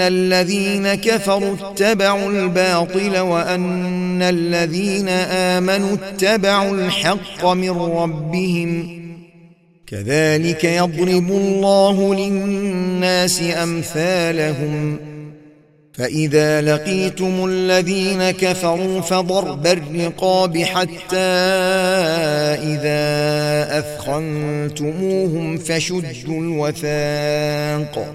الذين كفروا اتبعوا الباطل وأن الذين آمنوا اتبعوا الحق من ربهم. كذلك يضرب الله للناس أمثالهم. فإذا لقيتم الذين كفروا فضرب الرقاب حتى إذا أثخنتموهم فشدوا الوثاق.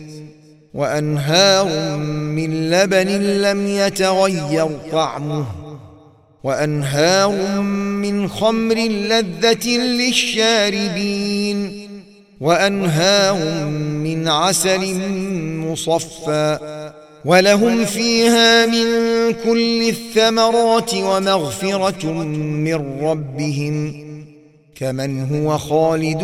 وأنهار من لبن لم يتغير طعمه وأنهار من خمر لذة للشاربين وأنهار من عسل مصفى ولهم فيها من كل الثمرات ومغفرة من ربهم كمن هو خالد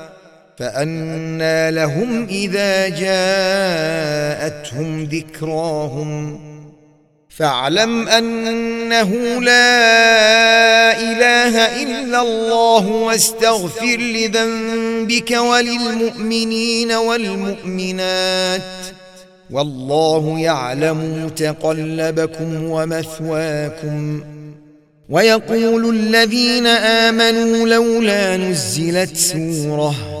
فأنى لهم إذا جاءتهم ذكراهم. فاعلم أنه لا إله إلا الله واستغفر لذنبك وللمؤمنين والمؤمنات. والله يعلم متقلبكم ومثواكم. ويقول الذين آمنوا لولا نزلت سورة.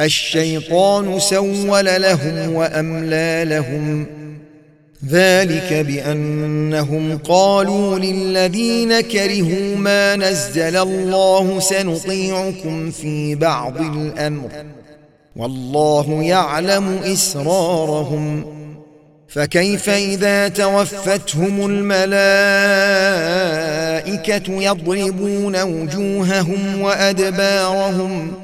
الشيطان سول لهم وأملى لهم. ذلك بأنهم قالوا للذين كرهوا ما نزل الله سنطيعكم في بعض الأمر. والله يعلم إسرارهم. فكيف إذا توفتهم الملائكة يضربون وجوههم وأدبارهم؟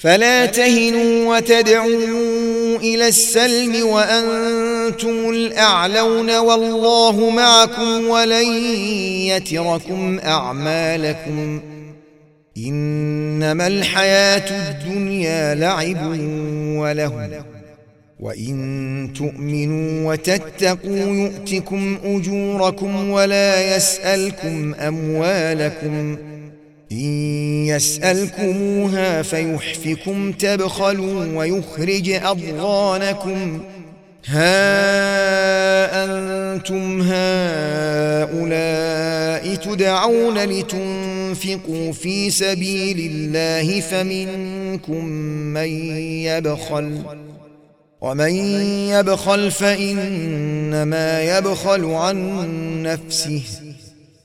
فلا تهنوا وتدعوا إلى السلم وأنتم الأعلون والله معكم ولن يتركم أعمالكم. إنما الحياة الدنيا لعب وله. وإن تؤمنوا وتتقوا يؤتكم أجوركم ولا يسألكم أموالكم. إن يسألكموها فيحفكم تبخلوا ويخرج أضغانكم. ها أنتم هؤلاء تدعون لتنفقوا في سبيل الله فمنكم من يبخل. ومن يبخل فإنما يبخل عن نفسه.